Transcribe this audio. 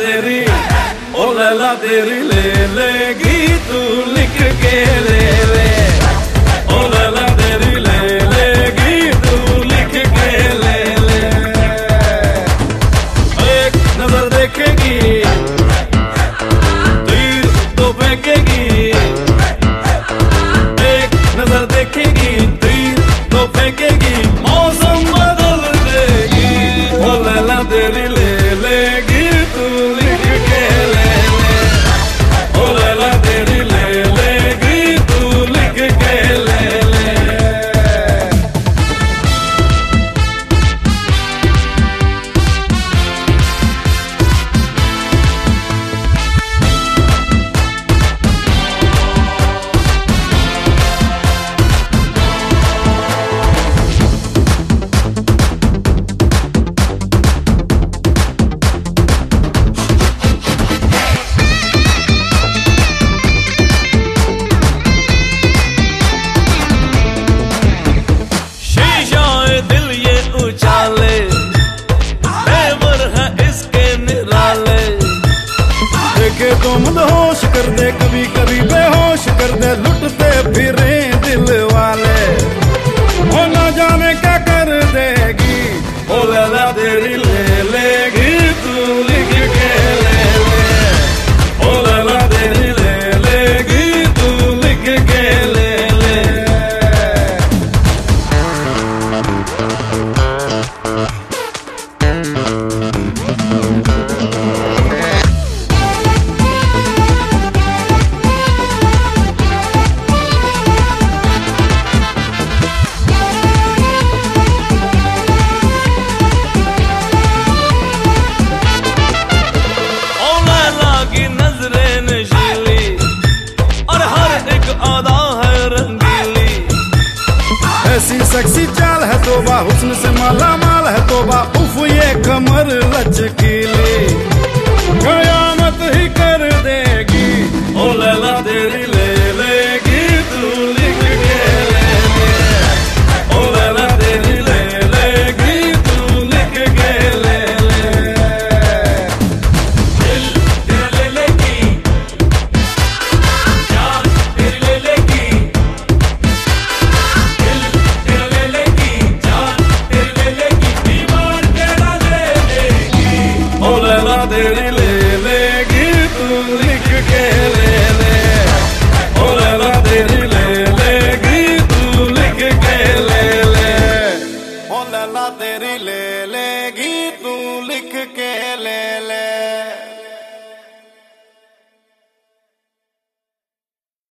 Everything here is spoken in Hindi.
तेरी ओ लला तेरी ले लेगी तू लिख के ले। देखे तो होश कर दे कभी कभी बेहोश कर दे, लुटते फिरे दिल वाले। वो न जाने क्या कर देगी ओ लैला तेरी ले लेगी, तू लिख के ले ले। ओ लैला तेरी ले लेगी, तू लिख के ले ले। ओ सेक्सी चाल है तोबा हुस्न से माला माल है तोबा उफ, ये कमर लचकीली कयामत ही कर देगी। ओ लैला, तेरी ओ